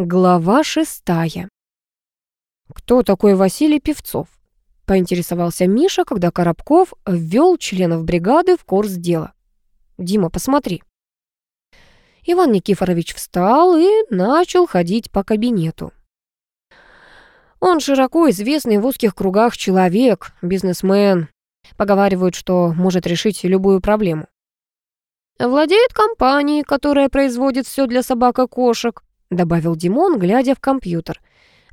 Глава шестая. «Кто такой Василий Певцов?» — поинтересовался Миша, когда Коробков ввел членов бригады в курс дела. «Дима, посмотри». Иван Никифорович встал и начал ходить по кабинету. Он широко известный в узких кругах человек, бизнесмен. Поговаривают, что может решить любую проблему. Владеет компанией, которая производит все для собак и кошек. — добавил Димон, глядя в компьютер.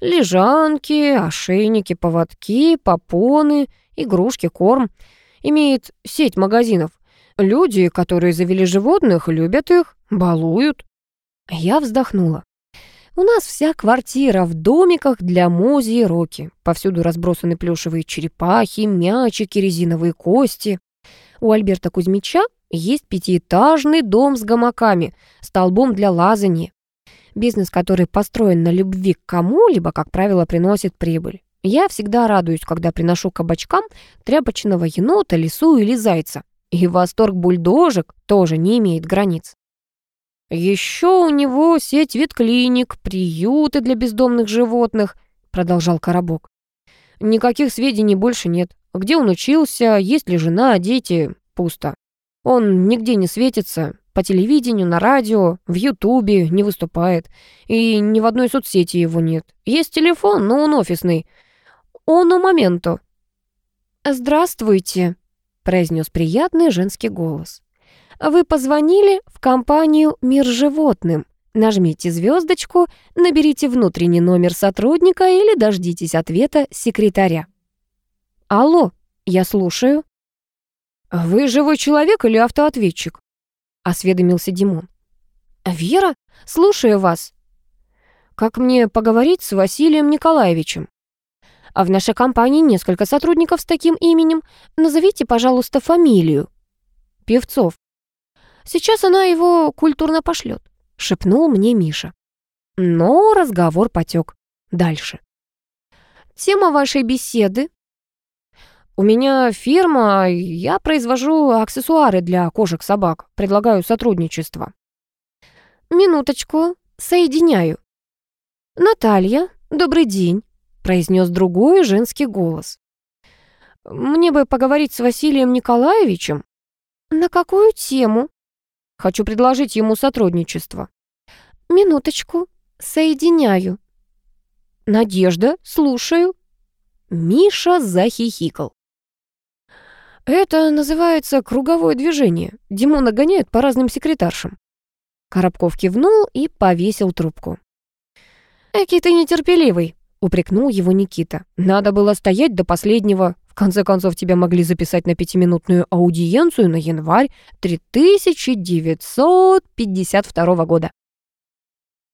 «Лежанки, ошейники, поводки, попоны, игрушки, корм. Имеет сеть магазинов. Люди, которые завели животных, любят их, балуют». Я вздохнула. У нас вся квартира в домиках для Мози Роки. Повсюду разбросаны плюшевые черепахи, мячики, резиновые кости. У Альберта Кузьмича есть пятиэтажный дом с гамаками, столбом для лазания. Бизнес, который построен на любви к кому-либо, как правило, приносит прибыль. Я всегда радуюсь, когда приношу кабачкам тряпочного енота, лису или зайца. И восторг бульдожек тоже не имеет границ. Еще у него сеть ветклиник, приюты для бездомных животных, продолжал Коробок. Никаких сведений больше нет. Где он учился, есть ли жена, дети, пусто. Он нигде не светится, по телевидению, на радио, в Ютубе не выступает. И ни в одной соцсети его нет. Есть телефон, но он офисный. Он у моменту. «Здравствуйте», — произнес приятный женский голос. «Вы позвонили в компанию «Мир животным». Нажмите звездочку, наберите внутренний номер сотрудника или дождитесь ответа секретаря. Алло, я слушаю. Вы живой человек или автоответчик? Осведомился Димон. «Вера, слушаю вас. Как мне поговорить с Василием Николаевичем? А в нашей компании несколько сотрудников с таким именем. Назовите, пожалуйста, фамилию». «Певцов». «Сейчас она его культурно пошлет», — шепнул мне Миша. Но разговор потек дальше. «Тема вашей беседы «У меня фирма, я произвожу аксессуары для кошек-собак, предлагаю сотрудничество». «Минуточку, соединяю». «Наталья, добрый день», — произнес другой женский голос. «Мне бы поговорить с Василием Николаевичем». «На какую тему?» «Хочу предложить ему сотрудничество». «Минуточку, соединяю». «Надежда, слушаю». Миша захихикал. «Это называется круговое движение. Димона гоняют по разным секретаршам». Коробков кивнул и повесил трубку. «Эки ты нетерпеливый», — упрекнул его Никита. «Надо было стоять до последнего. В конце концов, тебя могли записать на пятиминутную аудиенцию на январь 3952 года».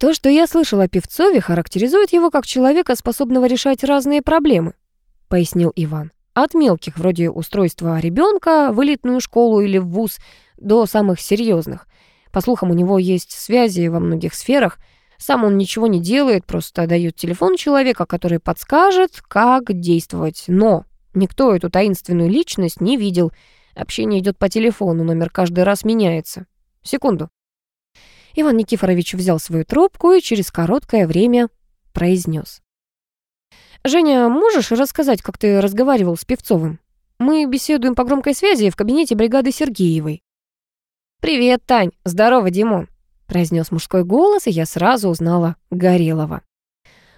То, что я слышала о Певцове, характеризует его как человека, способного решать разные проблемы, пояснил Иван. От мелких, вроде устройства ребенка в элитную школу или в вуз, до самых серьезных. По слухам, у него есть связи во многих сферах. Сам он ничего не делает, просто дает телефон человека, который подскажет, как действовать. Но никто эту таинственную личность не видел. Общение идет по телефону, номер каждый раз меняется. Секунду. Иван Никифорович взял свою трубку и через короткое время произнес. «Женя, можешь рассказать, как ты разговаривал с Певцовым? Мы беседуем по громкой связи в кабинете бригады Сергеевой». «Привет, Тань. Здорово, Димон», — произнес мужской голос, и я сразу узнала Горелого.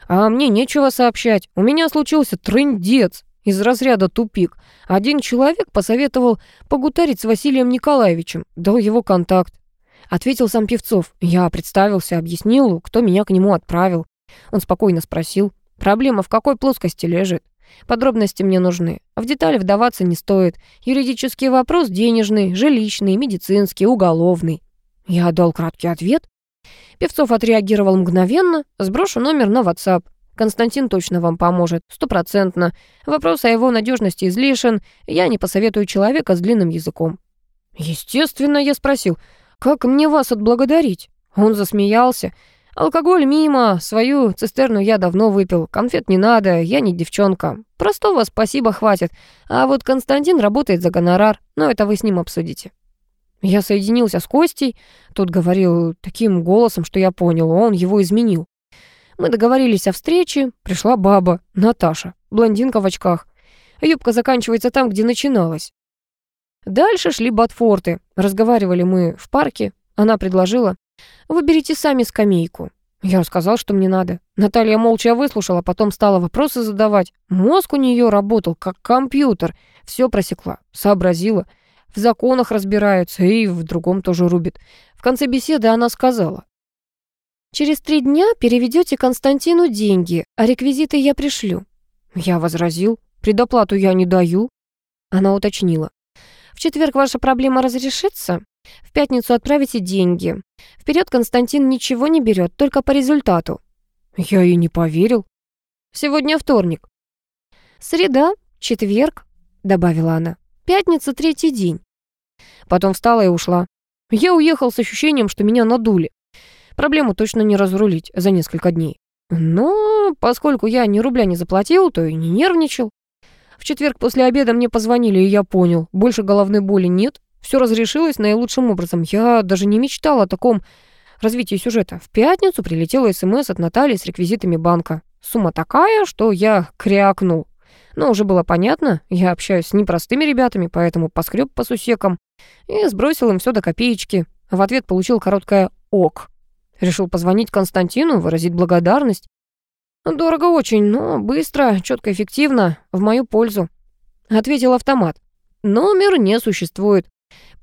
«А мне нечего сообщать. У меня случился трындец из разряда тупик. Один человек посоветовал погутарить с Василием Николаевичем, дал его контакт. Ответил сам Певцов. Я представился, объяснил, кто меня к нему отправил. Он спокойно спросил, Проблема в какой плоскости лежит? Подробности мне нужны. В детали вдаваться не стоит. Юридический вопрос денежный, жилищный, медицинский, уголовный. Я дал краткий ответ. Певцов отреагировал мгновенно. Сброшу номер на WhatsApp. Константин точно вам поможет, стопроцентно. Вопрос о его надежности излишен. Я не посоветую человека с длинным языком. Естественно, я спросил, как мне вас отблагодарить? Он засмеялся. Алкоголь мимо, свою цистерну я давно выпил, конфет не надо, я не девчонка. Простого спасибо хватит, а вот Константин работает за гонорар, но это вы с ним обсудите. Я соединился с Костей, тот говорил таким голосом, что я понял, он его изменил. Мы договорились о встрече, пришла баба, Наташа, блондинка в очках. Юбка заканчивается там, где начиналась. Дальше шли ботфорты. Разговаривали мы в парке. Она предложила, выберите сами скамейку. Я рассказал, что мне надо. Наталья молча выслушала, потом стала вопросы задавать. Мозг у нее работал, как компьютер. Все просекла, сообразила. В законах разбирается и в другом тоже рубит. В конце беседы она сказала. «Через три дня переведете Константину деньги, а реквизиты я пришлю». Я возразил. «Предоплату я не даю». Она уточнила. «В четверг ваша проблема разрешится? В пятницу отправите деньги. Вперед Константин ничего не берет, только по результату». Я и не поверил. «Сегодня вторник». «Среда, четверг», — добавила она. «Пятница, третий день». Потом встала и ушла. Я уехал с ощущением, что меня надули. Проблему точно не разрулить за несколько дней. Но поскольку я ни рубля не заплатил, то и не нервничал. В четверг после обеда мне позвонили, и я понял, больше головной боли нет, все разрешилось наилучшим образом. Я даже не мечтал о таком развитии сюжета. В пятницу прилетела СМС от Натальи с реквизитами банка. Сумма такая, что я крякнул. Но уже было понятно, я общаюсь с непростыми ребятами, поэтому поскреб по сусекам и сбросил им все до копеечки. В ответ получил короткое «ок». Решил позвонить Константину, выразить благодарность. Дорого очень, но быстро, четко, эффективно, в мою пользу. Ответил автомат. Номер не существует.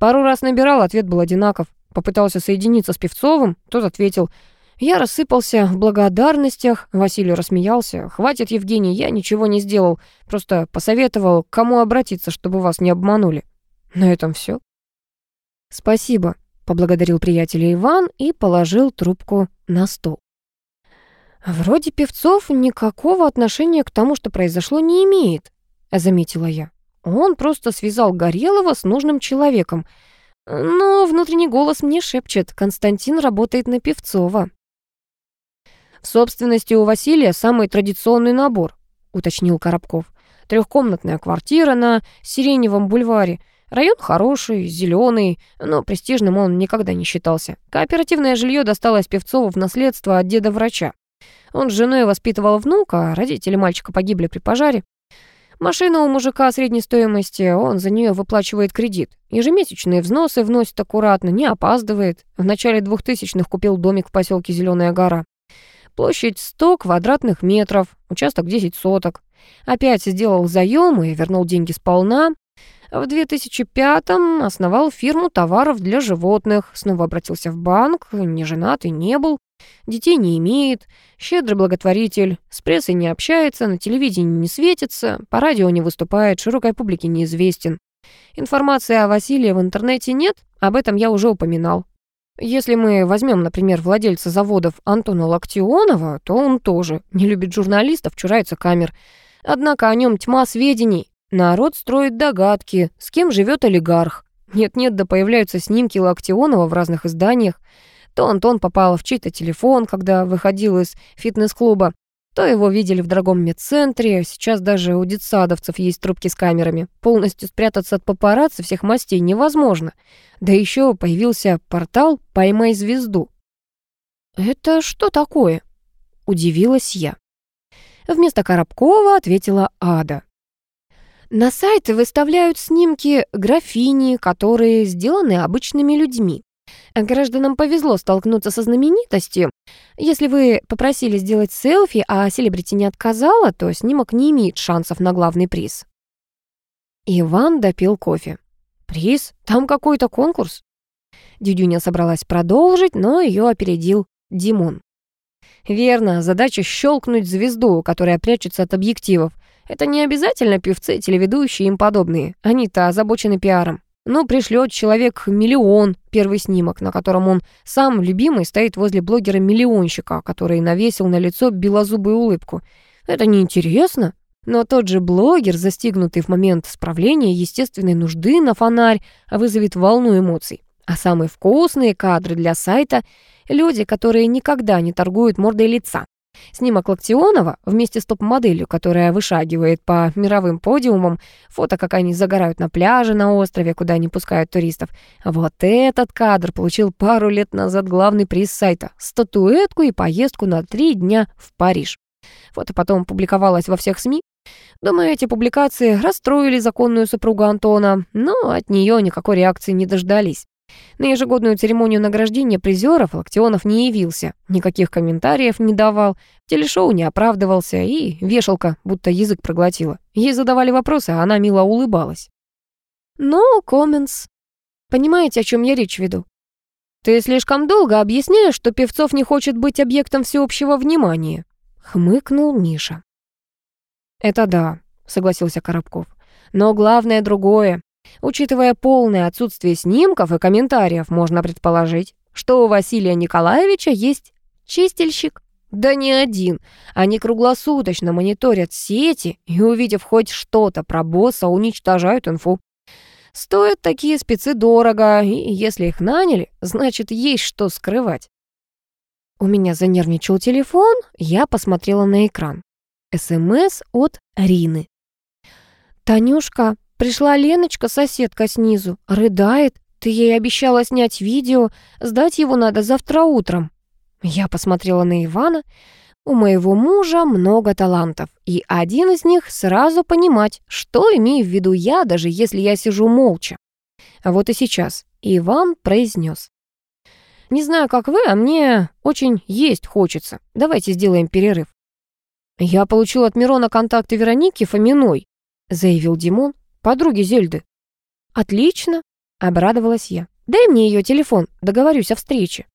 Пару раз набирал, ответ был одинаков. Попытался соединиться с Певцовым, тот ответил. Я рассыпался в благодарностях, Василий рассмеялся. «Хватит, Евгений, я ничего не сделал, просто посоветовал, к кому обратиться, чтобы вас не обманули». На этом все. «Спасибо», — поблагодарил приятеля Иван и положил трубку на стол. «Вроде Певцов никакого отношения к тому, что произошло, не имеет», — заметила я. Он просто связал Горелого с нужным человеком. Но внутренний голос мне шепчет, Константин работает на Певцова. «В собственности у Василия самый традиционный набор», — уточнил Коробков. «Трехкомнатная квартира на Сиреневом бульваре. Район хороший, зеленый, но престижным он никогда не считался. Кооперативное жилье досталось Певцову в наследство от деда-врача. Он с женой воспитывал внука, родители мальчика погибли при пожаре. Машина у мужика средней стоимости, он за нее выплачивает кредит. Ежемесячные взносы вносит аккуратно, не опаздывает. В начале 2000-х купил домик в поселке Зеленая гора. Площадь 100 квадратных метров, участок 10 соток. Опять сделал заем и вернул деньги сполна. В 2005-м основал фирму товаров для животных, снова обратился в банк, не женат и не был. Детей не имеет, щедрый благотворитель, с прессой не общается, на телевидении не светится, по радио не выступает, широкой публике неизвестен. Информации о Василии в интернете нет, об этом я уже упоминал. Если мы возьмем, например, владельца заводов Антона Локтионова, то он тоже не любит журналистов, чурается камер. Однако о нем тьма сведений. Народ строит догадки, с кем живет олигарх. Нет-нет, да появляются снимки Локтионова в разных изданиях. То Антон попал в чей-то телефон, когда выходил из фитнес-клуба, то его видели в дорогом медцентре, сейчас даже у детсадовцев есть трубки с камерами. Полностью спрятаться от папарацци всех мастей невозможно. Да еще появился портал «Поймай звезду». «Это что такое?» — удивилась я. Вместо Коробкова ответила Ада. На сайты выставляют снимки графини, которые сделаны обычными людьми. Гражданам повезло столкнуться со знаменитостью. Если вы попросили сделать селфи, а селебрити не отказала, то снимок не имеет шансов на главный приз. Иван допил кофе. «Приз? Там какой-то конкурс?» Дюдюня собралась продолжить, но ее опередил Димон. «Верно, задача щелкнуть звезду, которая прячется от объективов. Это не обязательно певцы, телеведущие и им подобные. Они-то озабочены пиаром. Ну, пришлет человек миллион, первый снимок, на котором он сам любимый стоит возле блогера-миллионщика, который навесил на лицо белозубую улыбку. Это неинтересно. Но тот же блогер, застигнутый в момент справления естественной нужды на фонарь, вызовет волну эмоций. А самые вкусные кадры для сайта — люди, которые никогда не торгуют мордой лица. Снимок Локтионова вместе с топ-моделью, которая вышагивает по мировым подиумам, фото, как они загорают на пляже на острове, куда не пускают туристов. Вот этот кадр получил пару лет назад главный приз сайта — статуэтку и поездку на три дня в Париж. Фото потом публиковалось во всех СМИ. Думаю, эти публикации расстроили законную супругу Антона, но от нее никакой реакции не дождались. На ежегодную церемонию награждения призеров Локтионов не явился, никаких комментариев не давал, телешоу не оправдывался, и вешалка будто язык проглотила. Ей задавали вопросы, а она мило улыбалась. «No comments». Понимаете, о чем я речь веду? «Ты слишком долго объясняешь, что Певцов не хочет быть объектом всеобщего внимания», — хмыкнул Миша. «Это да», — согласился Коробков. «Но главное другое. Учитывая полное отсутствие снимков и комментариев, можно предположить, что у Василия Николаевича есть чистильщик. Да не один. Они круглосуточно мониторят сети и, увидев хоть что-то про босса, уничтожают инфу. Стоят такие спецы дорого, и если их наняли, значит, есть что скрывать. У меня занервничал телефон, я посмотрела на экран. СМС от Рины. «Танюшка, Пришла Леночка, соседка снизу, рыдает. Ты ей обещала снять видео, сдать его надо завтра утром. Я посмотрела на Ивана. У моего мужа много талантов, и один из них сразу понимать, что имею в виду я, даже если я сижу молча. А вот и сейчас Иван произнес. «Не знаю, как вы, а мне очень есть хочется. Давайте сделаем перерыв». «Я получил от Мирона контакты Вероники Фоминой», заявил Димон подруги Зельды». «Отлично», — обрадовалась я. «Дай мне ее телефон, договорюсь о встрече».